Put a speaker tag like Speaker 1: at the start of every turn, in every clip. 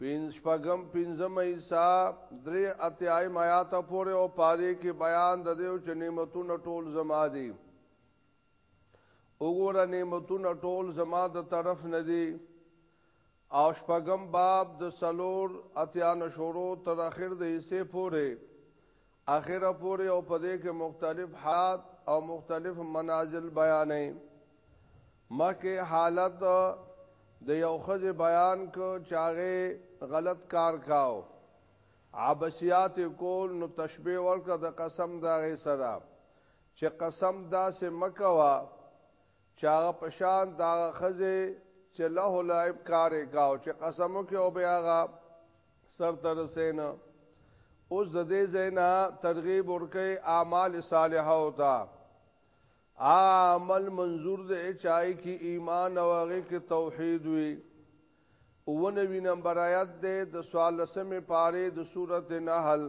Speaker 1: پنځ شپږم پنځم ایسا درې اتیایم آیات پورې او پاره کې بیان د دیو چې نعمتونه ټول زما دي وګوره نعمتونه ټول زما د طرف نه دي او شپږم باب د سلور اتیا نشورو تر اخر د حصے پورې اخره پورې او په دې کې مختلف حالات او مختلف منازل بیانې مکه حالت د یو خزه بیان کو چاغه غلط کار کاو عباسیات کول نو تشبیه ورکړه د قسم دغه سره چې قسم داسې مکوا چاغه پشان دا خزه چې له لایب کار کاو چې قسمو کې او بیاغه سر ته رسې نه اوس د دې زینا ترغیب ورکې اعمال صالحه او تا عمل منظور دې چای کی ایمان او هغه کې توحید وی اوونه وی نمبر آیات دې د سوال سمې پاره د سورته نحل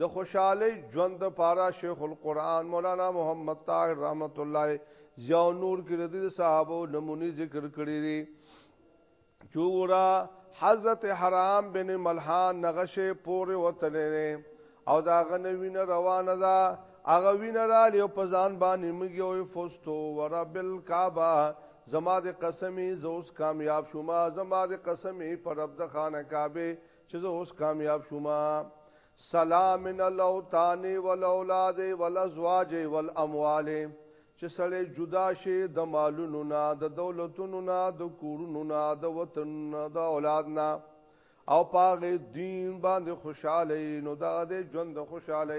Speaker 1: د خوشحالی ژوند د پاره شیخ القرآن مولانا محمد طاهر رحمت الله ضیاء نور کې د دې صحابه نمونی ذکر کړی دی چورا حضرت حرام بن ملحان نغشه پورې وتلې او دا غنوین روانه ده هغه وین را لیو په ځان باندې موږ یو فستو ورب الکعبه زما د قسمی زوس کامیاب شوما زما د قسمی پر رب د خانه کعبه چې زه اوس کامیاب شوم سلام من الاوطان والاولاد والازواج والاموال چې سړی جدا شي د مالونو نه د دولتونو نه د کورونو نه د وطن نه د اولاد نه او پاغه دین باندې خوشاله نو دا د ژوند خوشاله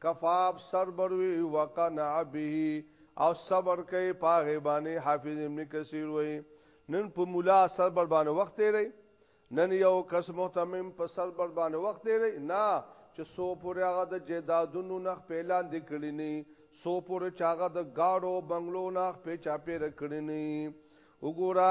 Speaker 1: کفاف سر بروي وقنع به او صبر کوي پاغه باندې حافظ ابن کثیر وایي نن په مولا سر بر باندې وخت دی نن یو کس محتمم په سر بر باندې وخت دی نه چې سو پورې هغه د جیدادونو نخ په اعلان دی کړی نه سو پورې چې هغه د گاډو بنگلو نخ په چاپې رکړی نه وګوره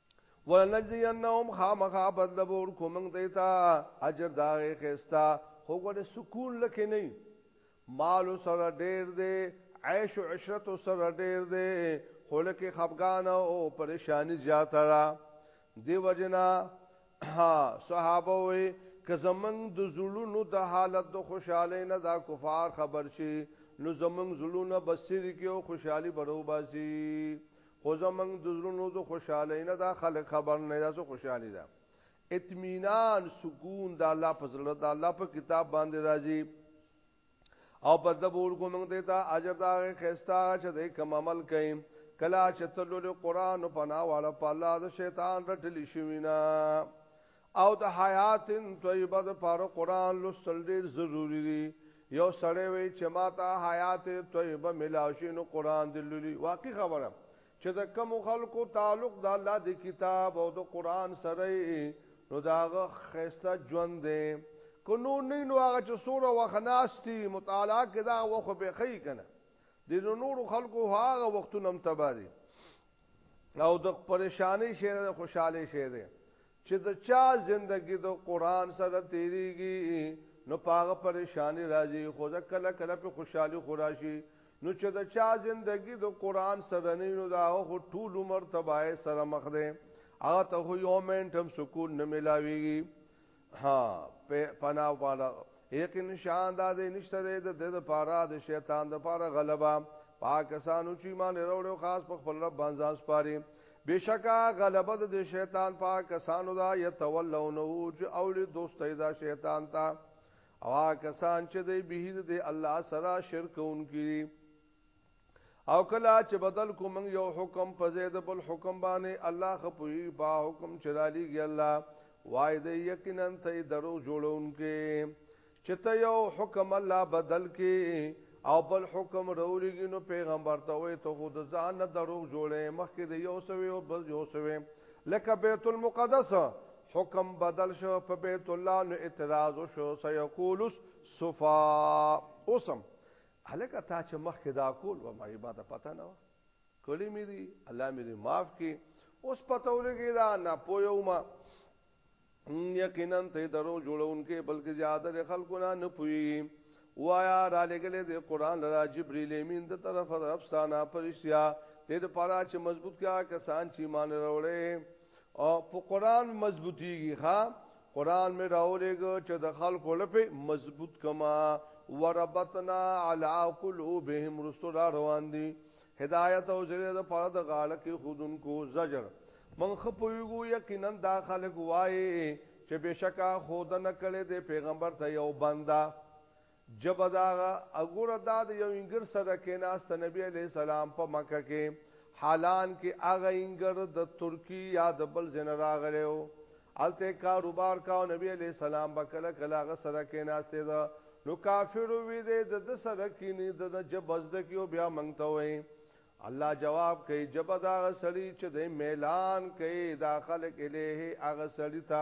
Speaker 1: ولنجزینهم خامخا بدل به ورکو موږ دوی ته اجر د هغې ښایسته خو ګوره سکون لکې نه وي مالو سره ډېر دی عیش و عشرتو سره ډېر دی خو لکې خفګان او پریشاني زیاته ده دې وجې نه صحابه وایي که زمونږ د زړونو د حالت د خوشحالۍ نه دا کفار خبر شي نو زمونږ زړونه به څري کړي او خوشحالي به روباسي خو زمونږ د زړونو د خوشحالۍ نه دا خلک خبر نه دي، دا څه خوشحالي ده؟ اطمینان، سکون د الله په زړه، د الله په کتاب باندې راځي او بدله به ورکړو موږ دوی ته اجر د هغې ښایسته هغه چې دوی کوم عمل کوي. کله چې ته لولې قرآن، نو پناه غواړه په الله د شیطان رټلي شوي نه. او د حیات طیبه د پاره قران لوستل ډیر ضروری دی یو سړی وی چې ماته حیات طیبه ملاشي نو قران دی لولي واقعي خبره چې د کم خلکو تعلق د الله د کتاب او د قران سره نو داغه خسته ژوند دی کنو نه نو هغه چې سوره وخناستی مطالعه کې دا وخه به خی کنه د نورو خلکو هغه وختونه هم تبادي او د پریشانی شی نه د خوشحالی شی دی چې د چا زندگی د قران سره تیریږي نو پاغه پریشانی راځي خو دا کله کله په خوشحالی خوراشي نو چې د چا زندگی د قران سره نه نو دا هو ټول عمر تبای سره مخ دی هغه ته یو منټم سکون نه ملاويږي ها په پناه والا یقین شان دا دې نشته دې د دې لپاره د شیطان د لپاره غلبا پاکستانو چې ایمان وروړو خاص په خپل رب باندې ځان سپاري بشکا غلبه د شیطان په کسانو دا یتولونه چې اولی دوستۍ دا شیطان تا او کسان چې دی به د الله سره شرک اونکي او کله چې بدل کو موږ یو حکم په زید بل حکم باندې الله خپوی په حکم چې دالیږي الله وای دې یقینا ته درو جوړونکې چې ته یو حکم الله بدل کې او بل حکم رولېږي نو پیغمبر ته وې ته خود ځان نه درو جوړې مخکې دې یو سوي او بل یو سوي لکه بیت المقدس حکم بدل شو په بیت الله نو اعتراض شو سيقولس صفا اوسم هلکه تا چه مخکې دا کول و ماهی ماته پته نه وه کړی مې دي الله مې دې معاف کړي اوس پته ولګي دا نه پویو ما یقینا ته درو جوړونکې بلکې زیاده د خلکو نه نه پوي وایا را لګلې د قران لرا جبرئیل امین د طرف رب ستانه پرشیا دې لپاره چې مضبوط کیا کسان چې ایمان وروړي او په قران مضبوطیږي ها قران مې راولېګو چې د خلکو لپاره مضبوط کما وربتنا علی قلوبهم رسول روان دي هدایت او زړه د پاره د غاړه کې خودونکو زجر من خپویګو یقینا دا خلک وایي چې بشکا خودنه کړي د پیغمبر ته یو بنده ژبه د هغه او ګوره دا د یو اینګر سره کیناسته نبی علیه السلام په مکه کې حالان کې هغه اینګر د ترکی یا د بل زنه راغلی او الته کاروبار کاو نبی علیه السلام به کله کله هغه سره کیناسته ده نو کافر وی دی د د سره کینی د د جبز د کیو بیا منګته وای الله جواب کوي جبدا غسړي چې د میلان کوي دا خلق الیه هغه سړی ته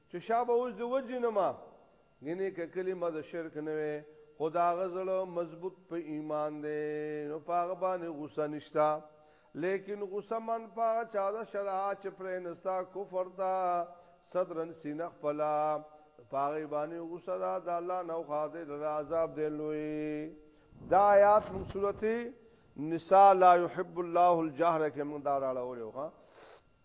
Speaker 1: چې شا به اوس د وجې نه ما ګنې که کلمه د شرک نه وي خو د هغه زړه مضبوط په ایمان دی نو په هغه باندې غوسه نشته لیکن غوسه من په هغه چا ده شرعه چې پرې نستا کفر ته صدرن سینه خپله په هغې باندې غوسه ده د الله نه وخاطې د عذاب دی لوی دا آیات هم صورت نساء لا يحب الله الجهر کې موږ دا راړولو ها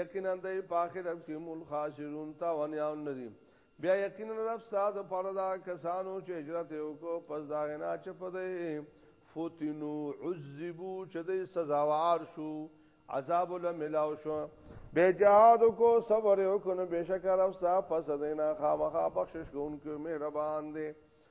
Speaker 1: یقینا دوی په آخرت کې هم الخاسرون تاوانیان نه دي بیا یقینا رب ستا د پاره دا کسانو چې هجرت یې وکړو پس د هغې نه چې په دی فتنو عذبو چې دی سزاوار شو عذاب له ملاو شو بې جهاد کو صبر وکړو نو بېشکه رب ستا پس دی نه خامخا بخشش کوونکی مهربان دی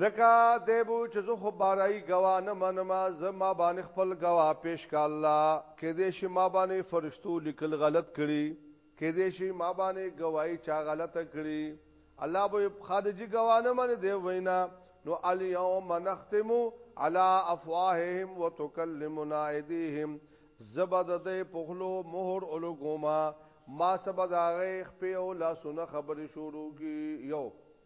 Speaker 1: ځکه دی بو چې زه خو بارایي ګوا نه منم زه ما باندې خپل ګوا پیش کا الله کیدې شي ما باندې فرشتو لیکل غلط کړي کیدې شي ما باندې ګوايي چا غلطه کړي الله به خارجي ګوا نه منې دی وینا نو الیوم نختم علی افواههم وتکلمنا ایدیهم زبد د پخلو مہر الګوما ما سبد هغه خپل لاسونه خبرې شروع کی یو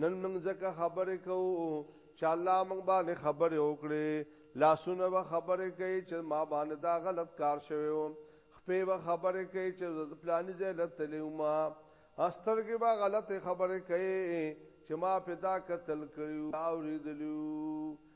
Speaker 1: نن موږ ځکه خبرې کوو چې الله موږ باندې خبرې وکړي لاسونه به خبرې کوي چې ما باندې دا غلط کار شوی و خپې به خبرې کوي چې پلاني ځای لتلې ما استرګې به غلطې خبرې کوي چې ما پیدا قتل کړیو او ریدلیو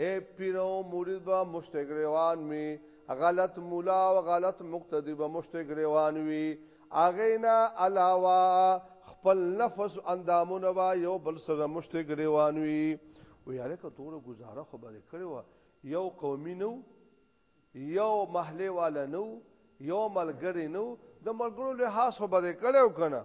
Speaker 1: اے پیر او مرید به مشت ګریوان وي غلط مولا او غلط مقتدی به مشت ګریوان وي اغینا علاوه خپل نفس اندامونه با یو بل سره مشت ګریوان وي و یاره که تور گزاره خو به کړو یو قومي نو یو محله والا نو یو ملګری نو د ملګرو له خاص خو به کړو کنه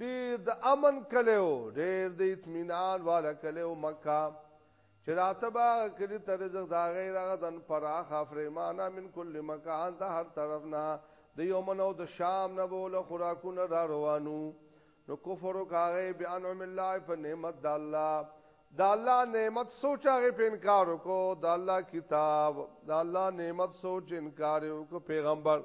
Speaker 1: ډیر د امن کلی و، ډیر د اطمینان والا کلی و مکه، چې راته به هغه کلي ته رزق د هغې رغدا پراخه فریمانه من کل مکان د هر طرف نه د یمن او د شام نه به له خوراکونه را روانو نو کفر وکړ هغې بانعم الله په نعمت د الله د الله نعمت سوچ هغه په انکار وکړو د الله کتاب د الله نعمت سوچ انکار وکړو پیغمبر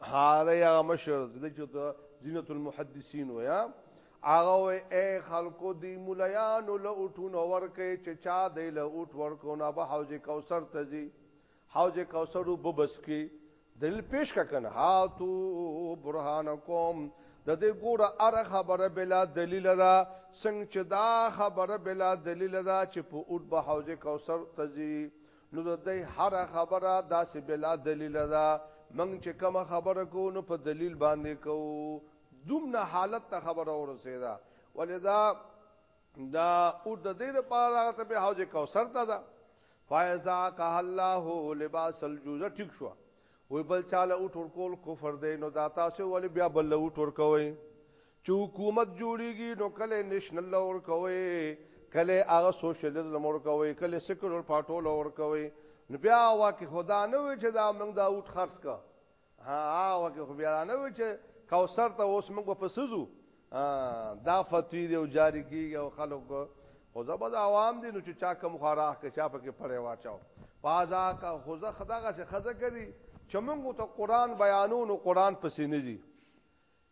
Speaker 1: هغه هغه مشر د چوتو زینت المحدثین ویا هغه وی اے خلکو دی مولایانو له اوټون ورکه چې چا دی له اوټ ورکو نه به حوض کوثر تزي حوض کوثر وببس کی دلیل پیش کا کنه هاتو برهانکم د دې ګوره ار خبره بلا دلیل ده څنګه چې دا خبره بلا دلیل ده چې په اوټ به حوض کوثر تزي نو د دې هر خبره داسې بلا دلیل ده منګ چې کوم خبره کو نو په دلیل باندې کو دومره حالت ته خبره ورسېدا ولدا دا او د دې لپاره هغه به حوض کوثر ته ده فایزا کا الله لباس الجوز ټیک شو وی بل چاله او ټور کول کفر دی نو دا تاسو ول بیا بل او ټور کوي چې حکومت جوړیږي نو کله نېشنل له ورکوي کله هغه سوشلیزم ورکوي کله سیکولر پارټو له ورکوي نو بیا واکه خدا نه وي چې دا موږ دا اوټ خرڅ کا ها واکه خو بیا نه وي چې کوثر ته اوس موږ په سزو دا فتوی دی او جاری کیږي او خلک خو زبد عوام دي نو چې چا کم خوراه کې چا پکې پړې واچاو پازا کا خو زه خدغه څه خزه کړي چې موږ ته قران بیانونو قران پسې نه دي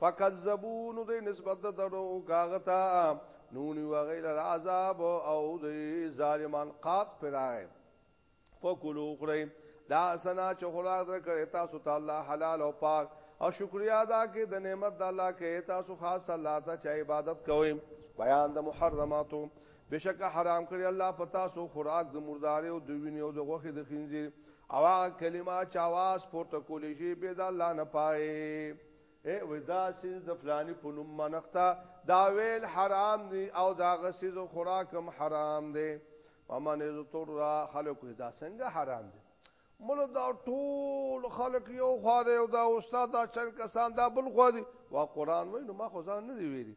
Speaker 1: فکذبون د نسبت درو غاغتا نون وغیر العذاب او د ظالمان قات پرای فکلو خړی دا سنا چې خوراک درکړی تاسو ته الله حلال او پاک او شکریا ادا کې د نعمت د الله کې تاسو خاص الله ته چې عبادت کوئ بیان د محرماتو بشک حرام کړی الله پتا سو خوراک د مردار او د وینې او د غوخې د خنزیر او کلمه چاواز پورته کولې شي به د الله نه پائے اے وې دا سیز د فلانی په نوم منښتا دا ویل حرام دی او دا غسیز خوراکم حرام دی ومن از تر خلق دا څنګه حرام دی مله دا ټول خلق یو خو دی او دا استاد دا چر کسان دا بل خو دی وا قران وای نو ما خو ځان نه دی ویلي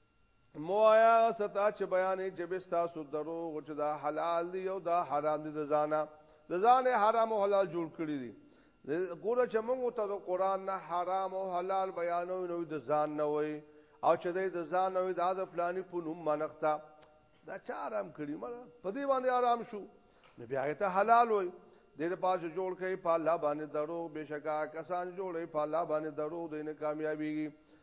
Speaker 1: مو آیا ستا چې بیانې چې بستا سو دروغ چې دا حلال دی او دا حرام دی د ځانه د ځانه حرام او حلال جوړ کړی دی ګوره چې موږ ته د قران نه حرام او حلال بیانو نو د ځان نه وای او چې د ځان نه وای دا د فلانی په نوم منښتا دا چا آرام کړی مړه په دې باندې آرام شو نو بیا ته حلال وای دې د پاج جوړ کړي په الله باندې درو بشکا کسان جوړي په الله باندې درو دې نه کامیابیږي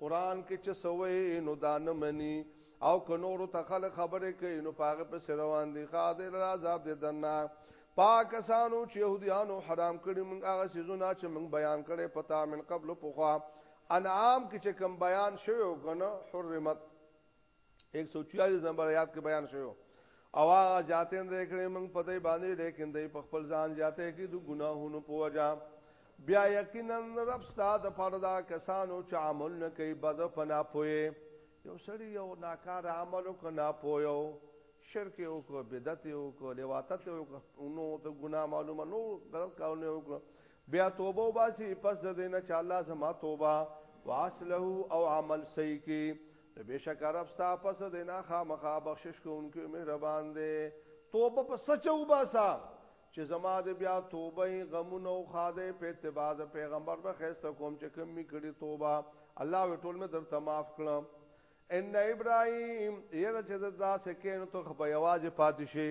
Speaker 1: قران کې چې سوې نو دان مني او که نور ته خلک خبرې کوي نو پاغه په سر روان دي خاطر عذاب دې دنا پاکستانو چې يهوديانو حرام کړی موږ هغه سيزونه چې موږ بیان کړي پتا من قبل پوخا انعام کې چې کم بیان شوی وګنه حرمت 146 نمبر آیات کې بیان شوی او هغه جاتین دې کړې موږ په دې باندې لیکن دې په خپل ځان جاته کې د ګناهونو په وجا بیا یقینا رب ستاد پردا کسانو چې عمل نه کوي بد پنا پوي یو سړی یو ناکار عمل کو نه پویو شرک یو کو بدعت یو کو لواطت یو کو نو ته ګناه معلومه نو درک کاونه یو کو بیا توبه وباسي پس د دې نه چې الله زما توبه واصله او عمل صحیح کی نو بشک رب ستا پس د نه خامخا بخشش کوونکی مهربان دی توبه په سچو باسا چې زما د بیا توبه غمونه او خاده په اتباع د پیغمبر به خسته کوم چې کوم می کړی توبه الله و ټول مې درته معاف کړم ان ابراهيم یره چې دا سکه نو ته خو یوازې پاتې شي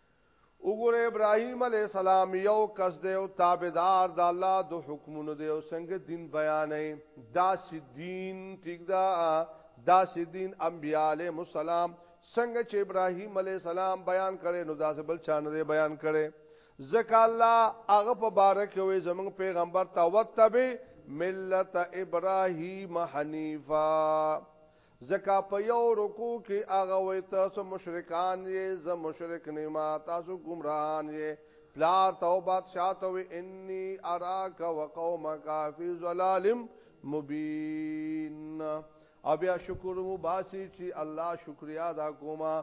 Speaker 1: وګوره ابراهيم عليه السلام یو کس دی او تابعدار د الله د حکمونو دی او څنګه دین بیانې دا سدین ټیک دا دا سدین انبیاله مسالم څنګه چې ابراهيم عليه السلام بیان کړي نو دا بل چانه دی بیان کړي ځکه الله هغه په باره کې وي زموږ پیغمبر تا وتبه ملت ابراهيم حنیفا ځکه په یو رکوع کې هغه وایي تاسو مشرکان یې زه مشرک نه ما تاسو ګمراهان یې پلار ته او بادشاہ ته وی انی اراک وقومک فی ظلال مبین او بیا شکر مو باسی چې الله شکریا دا کومه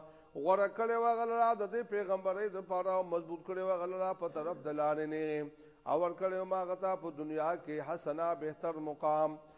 Speaker 1: غره کړي وغلرا د دې پیغمبري د پاره مضبوط کړي وغلرا په طرف دلانه نه او ور کړي ما غتا په دنیا کې حسنا بهتر مقام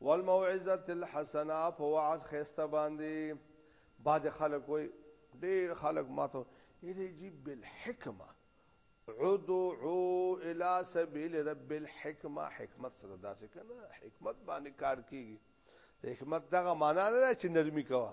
Speaker 1: والموعظة الحسنه په وعظ خسته باندې بعض خلک وای ډیر خلک ماته الی جی بالحکمه عدو الى سبيل رب الحکمه حکمت سره داسې کنه حکمت باندې کار کیږي حکمت دغه معنا نه چې نرمي کوا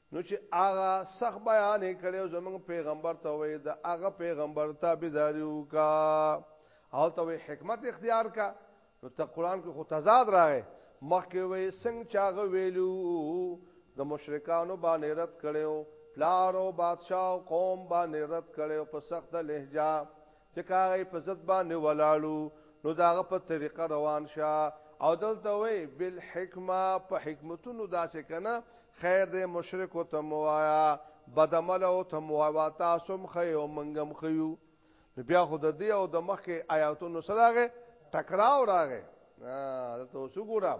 Speaker 1: نو چې هغه سخت بیان یې کړی او زمونږ پیغمبر ته وایي د هغه پیغمبر تابعداري وکړه او ته وایي حکمت اختیار کا نو ته قران کې خو تضاد راغی مخکې وایي څنګه چاغه ویلو د مشرکانو باندې رد کړو پلار او بادشاہ او قوم باندې رد کړو په سخته لهجه چې کاغی په ضد باندې ولاړو نو داغه په طریقه روان شه او دلته وی بالحکمه په حکمتونو داسې کنه خیر دې مشرک او تموایا بدعمل او تموایا تاسو مخه او منګم خيو بیا خو د دې او د مخکې آیاتونو سره ټکراو راغې ته اوس ګورم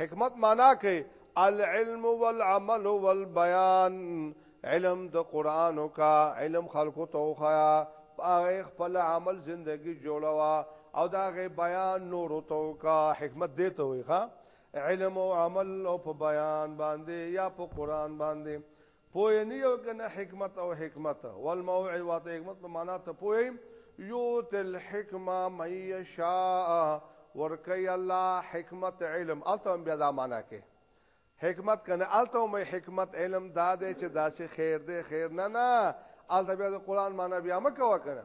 Speaker 1: حکمت مانا کئ العلم والعمل والبيان علم د قران وکا علم خلقو ته وخایا هغه خپل عمل زندگی جوړوا او دا غي بیان نور ته وکا حکمت دی ته وي ښا علم او عمل او په بیان باندې یا په قران باندې پوه نه یو کنه حکمت او حکمت والموعظه واته حکمت په معنا ته پوه یو تل حکمه مې شاء ورکی الله حکمت علم الته بیا دا معنا کې حکمت کنه الته مې حکمت علم دا دې چې داسې خیر دې خیر نه نه الته بیا د قران معنا بیا مکو کنه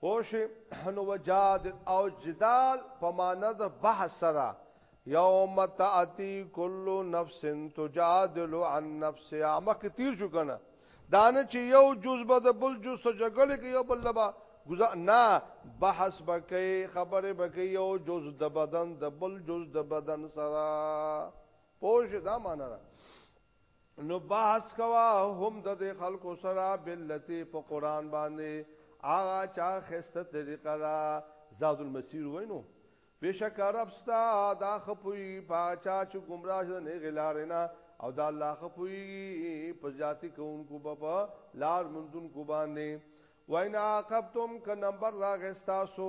Speaker 1: پوش نو وجادل او جدال په معنا د بحث سره یوم تاتی کل نفس تجادل عن نفسها مکه تیر شو کنه دانه چې یو جز به د بل جز سره جګړه کې یو بل لبا گزا نه بحث بکې خبره بکې یو جز د بدن د بل جز د بدن سره پوش دا معنا نو بحث کوا هم د دې خلکو سره بلتی په قران باندې آغا چا خسته طریقه دا زاد المسیر وینو بشک رب ستا دا خپوی پاچا چې گمراه شد نه غلارینا او دا الله خپوی په ذاتی کوونکو په لار مندون کو باندې وینا عاقبتم ک نمبر راغستا سو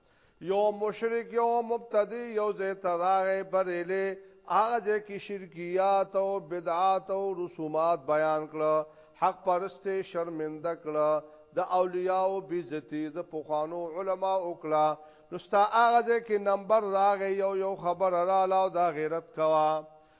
Speaker 1: یو مشرک یو مبتدی یو زه تراغه بریلی هغه ځای کې شرکیات او بدعات او رسومات بیان کړه حق پرسته شرمنده کړه د اولیاء او بیزتی د پوخانو علما وکړه نو ستا هغه ځای کې نمبر راغی یو یو خبر را لاو دا غیرت کوا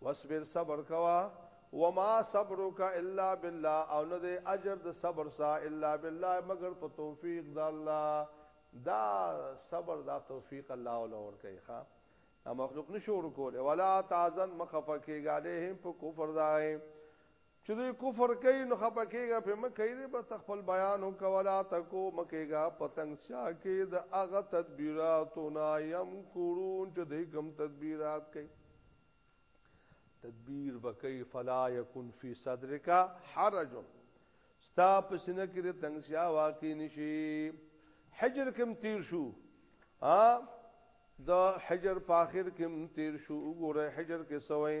Speaker 1: واصبر صبر کوا وما صبرک الا بالله او نه دی اجر د صبر سا الا بالله مگر په توفیق د الله دا صبر دا توفیق الله ولور کوي ښا مخلوق نشور کول ولا تعزن مخفقه غالهم په کفر دای چې دوی کفر کوي نو خپه کېږه پرې مه کېږدې بس ته خپل بیان وکوه لا تکو مه کېږه په تنګسیا کې د هغه تدبیراتو نه یمکرون چې دوی کوم تدبیرات کوي تدبیر به کوي فلا یکن فی صدرک حرج ستا په سینه کې د تنګسیا واقع نشي حجر کوم تیر شو ها د حجر په اخر کې تیر شو وګوره حجر کې سوې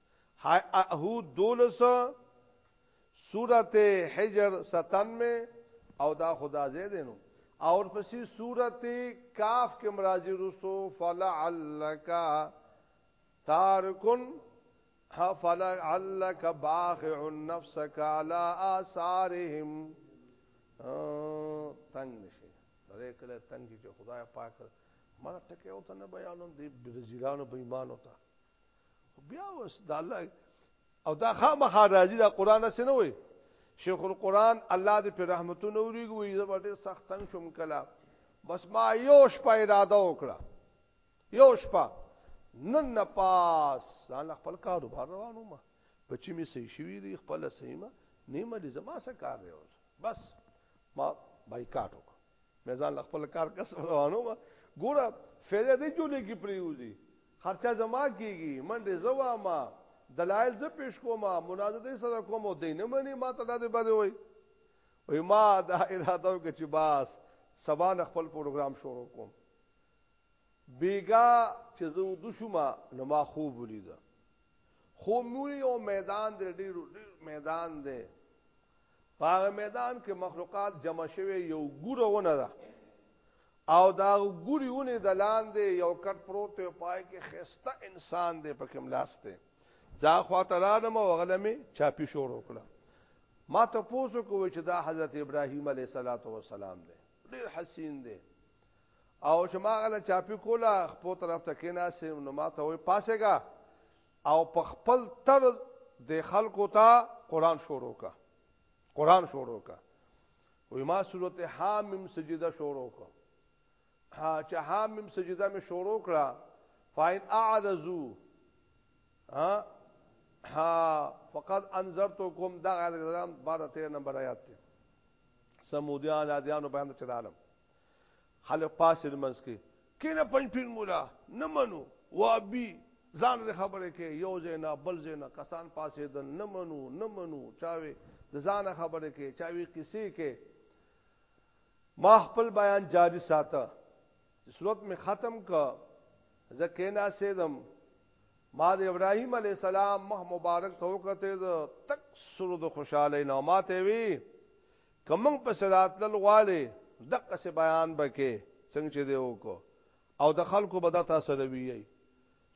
Speaker 1: هاي اهود دولس سورت حجر ستن میں او دا خدا زی دینو اور پسی سورت کاف کے مرازی رسو فلعلکا تارکن فلعلک باخع نفسک علا آثارهم تنگ نشی دره کله تنگی چې خدای پاک مړه ټکه او ته نه بیانوم دی برزیلانو په ایمان او ته بیا وس د الله او دا خامخا راځي دا قران سره نه وي شیخ القران الله دې په رحمتونو وريږي وي زه ډېر سخت تنگ شوم کلا بس ما یو شپه اراده وکړه یو شپه نن نه پاس ځان خپل کاروبار روانو ما بچی می صحیح شوی دی خپل صحیح ما نیمه دې زما سره کار دی اوس بس ما بایکاټ وکړ مې ځان له خپل کار کسب روانو ما ګوره فایده دې جوړې کې پریوزي خرچه زما کیږي منډه زوا ما دلایل زه پیش کوم مناظره سره کوم او دینه منی ما ته دې بده وای وای ما دا اراده وکړه چې باس سبا نه خپل پروګرام شروع کوم بیګا چې زه د شوما نو ما خوب ولیدا خو مونږ یو میدان دې ډیر ډیر میدان دې په هغه میدان کې مخلوقات جمع شوی یو ګوره ونه ده او دا ګوري ونه د لاندې یو کټ پروت او پای کې خسته انسان دی په کوم لاس دی ځا خواته راډم او غلمه چاپی شور وکړه ما ته پوسو کوی چې دا حضرت ابراهیم علیه صلوات و سلام دی ډیر حسین دی او چې ما غل چاپی کولا خپل طرف ته کینا سیم نو ما ته وای پاسهګا او په خپل طرز د خلکو ته قران شروع کا قران شروع کا وی ما صورت حامیم سجده شروع کا چې حامیم سجده می شروع کړه فاین اعرضو ها ها فقط انذرتکم دا غیر السلام 12 13 نمبر آیات ته سمودیان ادیانو بیان چلالم خلق پاس منس کې کینه پنټین مولا نه منو وابي ځان د خبره کې یو زینا بل زینا کسان پاسې د نه منو نه منو چاوي د ځان خبره کې چاوي کسی کې ما خپل بیان جاری ساته صورت می ختم کا زکینا سیدم ما د ابراهیم علی السلام مخ مبارک ته وکته د تک سرود خوشاله نو ماته وی که موږ پسې راتلل غواړې دقسې بیان به کې څنګه چې دی وکړو او د خلکو به دا تاسو روي یي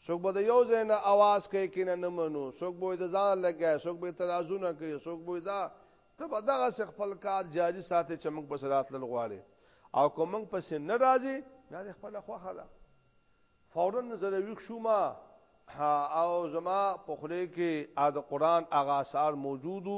Speaker 1: څوک به د یو ځای نه आवाज کوي کې نه منو څوک به د ځان لګي څوک به ترازونه کوي څوک به دا ته به دغه خپل کار جاری ساتي چې موږ پسې راتلل غواړي او کوم موږ پسې ناراضي یا خپل خوخه ده فورا زره ویښ شوم او زما په خله کې ا د قران اغا سار موجودو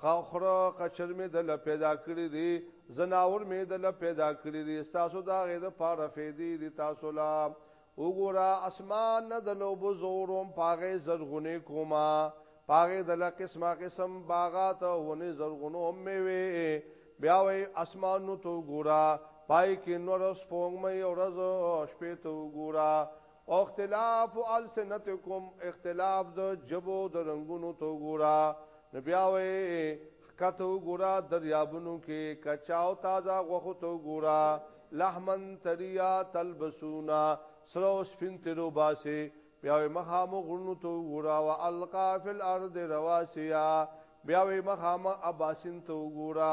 Speaker 1: خاخره قچر می دل پیدا کړی دی زناور می دل پیدا کړی دی تاسو دا غیر پاره فیدی دی تاسو لا وګورا اسمان نه دلو بزورم پاغه زرغونه کوما پاغه دل قسمه قسم باغات ونه زرغونو می وی بیا وی اسمان نو تو ګورا پای کې نور سپوږ مې ورځ شپې تو ګورا واختلاف السنتکم اختلاف د جبو د رنگونو ته وګوره نو بیا وې ښکته وګوره دریابونو کې کچاو تازه غوښو ته وګوره لحمن تریا تلبسونا سره او سپین تیرو باسي بیا وې مخامو غرونو ته وګوره او القا فی الارض رواسیا بیا وې مخامه اباسین ته وګوره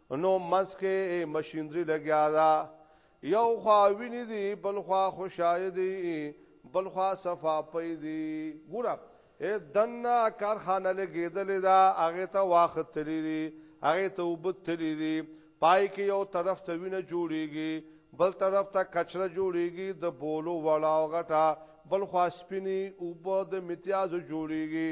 Speaker 1: نو منځ کې مشینری لګیا ده یو خوا ویني دي بل خوا خوشاله دي بل خوا صفا پي دي ګوره اے دنا کارخانه لګیدلې دا هغه ته واخت تللی دي هغه ته وبد تللی دي پای کې یو طرف ته وینه جوړیږي بل طرف ته کچره جوړیږي د بولو وړاو غټه بل خوا سپینی او په د امتیاز جوړیږي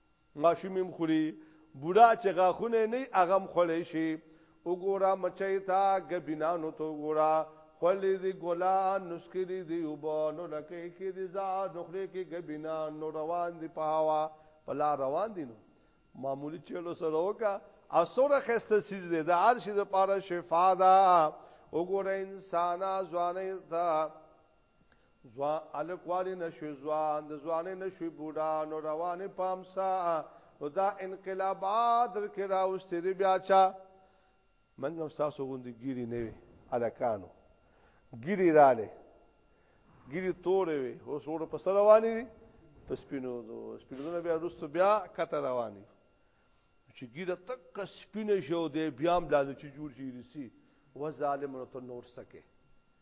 Speaker 1: ماشوم هم خوري، بوډا چې غاښونه یې نه وي هغه هم خوړی شي. وګوره مچۍ ته، ګبینانو ته وګوره، خولې دي ګلان، نو څکلي دي اوبه، نو لکۍ کې دي ځان، نو خولې کې ګبینان، نو روان دي په هوا، په لار روان دي نو. معمولي چېړو سره وکړه او څومره ښایسته څیز دی، د هر شي لپاره شفا ده. وګوره انسانه ځوانۍ ته، ځوا الک والی نه شوی ځوان د ځوانې نه شوی بوډا نو روانې پامسا نو دا انقلابات در کې راوستې دی بیا چا منګم تاسو غوندې ګيري نه وي الکانو ګيري رااله ګيري تورې وي هو سوړ په سر روانې دي په سپینو دو سپینو بیا رسو بیا کته روانې چې ګيره تک سپینه شو دی بیا هم لاله چې جوړ شي رسی و ظالمونو ته نور سکه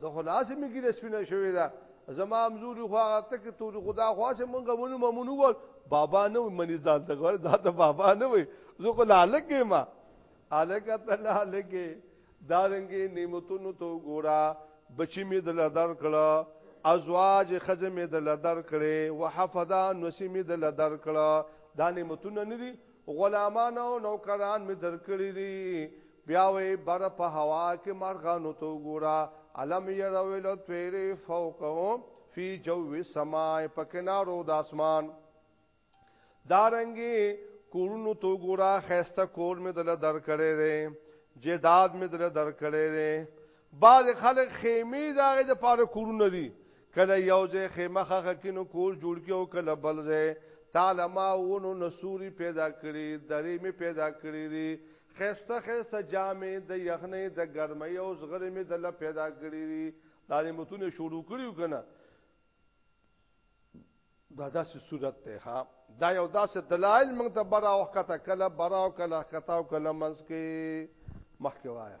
Speaker 1: زه خلاص می ګیره سپینه شوې ده زما امزوري خو هغه تک تور خدا خواسه مونږه مونږ مونږ ول بابا نه منی ځان ته غوړ دا ته بابا نه وي زه خو لالګې ما الګه ته لالګې دارنګې نعمتونو ته ګورا بچی می دل در کړه ازواج خزمه دل در کړې وحفظا نسی می دل در کړه دا نعمتونه نه دي غلامان او نوکران می درکړی دی بیا وی بر په هوا کې مرغانو تو ګورا علم يرول الطير فوقهم فی جو السماء په کنارو د اسمان دارنګي کورونو تو ګورا خيسته کور می دل درکړی دی جداد می دل درکړی دی بعض خلک خیمه داغه د پاره کورونه دي کله یو ځای خیمه خخه کی نو کور جوړ کی او کله بل ځای تعالی ما ونو نسوری پیدا کړی درې می پیدا کړی دی خسته خسته جامې د یخنې د ګرمۍ او زغرې می د لپ پیدا کړی دی دا نعمتونه شروع کړیو کنه دا داسې صورت ته ها دا یو داسې دلایل موږ ته برا او کته کله برا او کله کته او کله منځ کې مخکې وایا